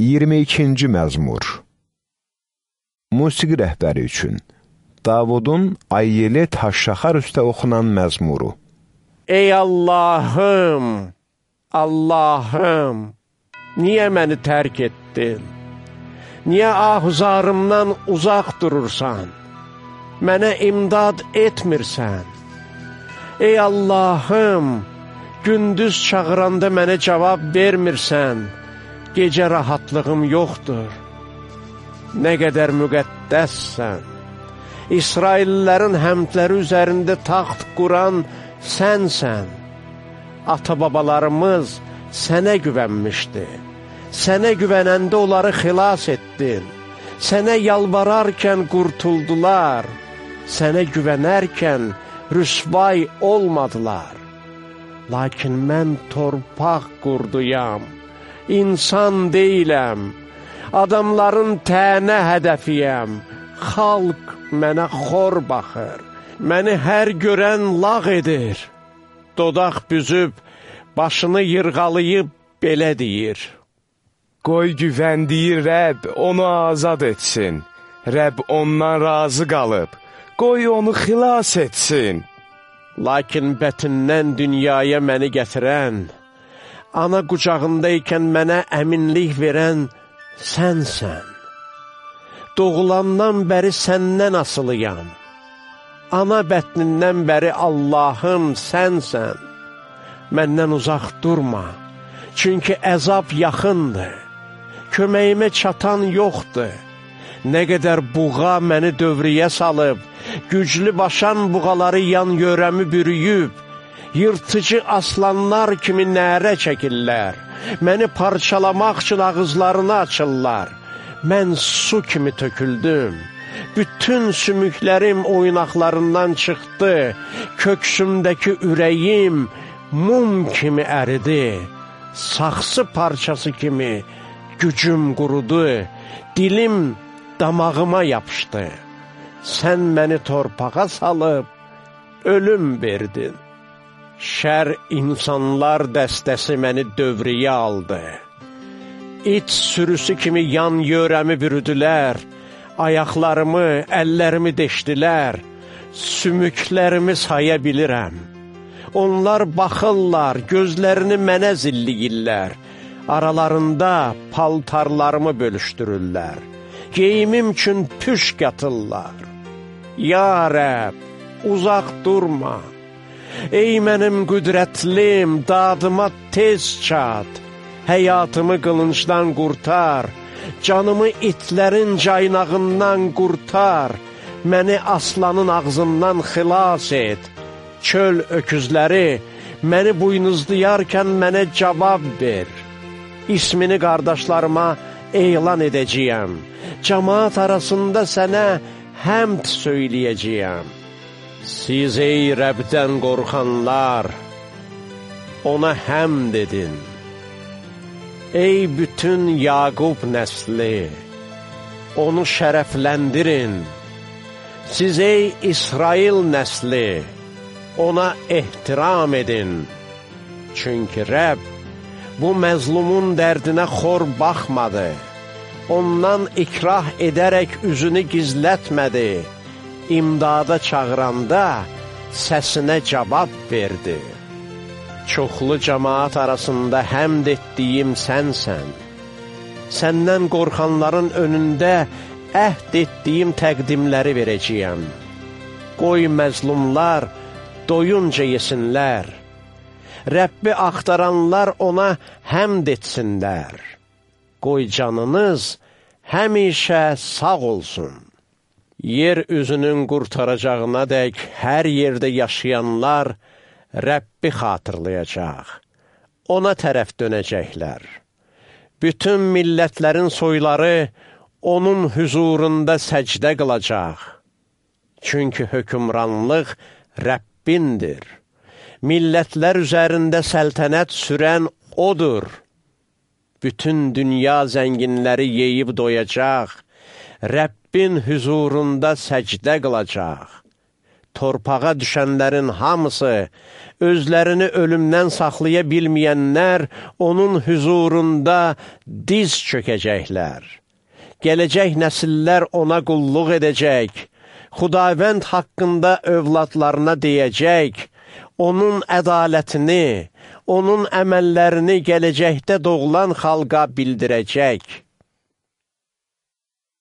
22-ci məzmur Musiqi rəhbəri üçün Davudun Ayyeli Taşşaxar üstə oxunan məzmuru Ey Allahım, Allahım, niyə məni tərk etdin? Niyə ahuzarımdan uzaq durursan? Mənə imdad etmirsən? Ey Allahım, gündüz çağıranda mənə cavab vermirsən? Gecə rahatlığım yoxdur. Nə qədər müqəddəssən. İsraillərin həmdləri üzərində taxt quran sənsən. Ata-babalarımız sənə güvənmişdi. Sənə güvənəndə onları xilas etdin. Sənə yalvararkən qurtuldular. Sənə güvənərkən rüsvay olmadılar. Lakin mən torpaq qurduyam insan deyiləm, adamların tənə hədəfiyəm, xalq mənə xor baxır, məni hər görən lağ edir. Dodaq büzüb, başını yırğalayıb belə deyir. Qoy güvəndiyi Rəbb onu azad etsin. Rəbb ondan razı qalıb, qoy onu xilas etsin. Lakin bətindən dünyaya məni gətirən, ana qucağındaykən mənə əminlik verən sənsən. Doğulandan bəri səndən asılıyam. Ana bətnindən bəri Allahım sənsən. Məndən uzaq durma, çünki əzab yaxındır. Köməyimə çatan yoxdur. Nə qədər buğa məni dövriyə salıb, güclü başan buğaları yan yörəmi bürüyüb, yırtıcı aslanlar kimi nərə çəkirlər. Məni parçalamaq üçün ağızlarını açırlar. Mən su kimi töküldüm. Bütün sümüklərim oynaqlarından çıxdı. Köksümdəki ürəyim mum kimi əridi. Saxsı parçası kimi gücüm qurudu. Dilim damağıma yapışdı. Sən məni torpağa salıb ölüm verdin. Şər insanlar dəstəsi məni dövriyə aldı. İt sürüsü kimi yan yörəmi bürüdülər, ayaqlarımı, əllərimi deşdilər, sümüklərimi saya bilirəm. Onlar baxırlar, gözlərini mənə zilliyirlər, aralarında paltarlarımı bölüşdürürlər, geyimim üçün püş qatırlar. Ya Rəb, uzaq durma! Ey mənim qüdrətlim, dadıma tez çat, həyatımı qılıncdan qurtar, canımı itlərin caynağından qurtar, məni aslanın ağzından xilas et, çöl öküzləri, məni buynuzlayarkən mənə cavab ver. İsmini qardaşlarıma elan edəcəyəm, cəmaat arasında sənə həmd söyləyəcəyəm. Siz ey Rəbdən qorxanlar, ona həmd edin. Ey bütün Yaqub nəsli, onu şərəfləndirin. Siz ey İsrail nəsli, ona ehtiram edin. Çünki Rəbb bu məzlumun dərdinə xor baxmadı. Ondan ikrah edərək üzünü gizlətmədi imdada çağıranda səsinə cavab verdi. Çoxlu cəmaat arasında həmd etdiyim sənsən. Səndən qorxanların önündə əhd etdiyim təqdimləri verəcəyəm. Qoy məzlumlar doyunca yesinlər. Rəbbi axtaranlar ona həmd etsinlər. Qoy canınız həmişə sağ olsun. Yer üzünün qurtaracağına dək hər yerdə yaşayanlar Rəbbi xatırlayacaq. Ona tərəf dönəcəklər. Bütün millətlərin soyları onun hüzurunda səcdə qılacaq. Çünki hökumranlıq Rəbbindir. Millətlər üzərində səltənət sürən odur. Bütün dünya zənginləri yeyib doyacaq. Rəbb Rəbbin hüzurunda səcdə qılacaq. torpağa düşənlərin hamısı, özlərini ölümdən saxlaya bilməyənlər onun hüzurunda diz çökəcəklər. Gələcək nəsillər ona qulluq edəcək, xudavənd haqqında övladlarına deyəcək, onun ədalətini, onun əməllərini gələcəkdə doğulan xalqa bildirəcək.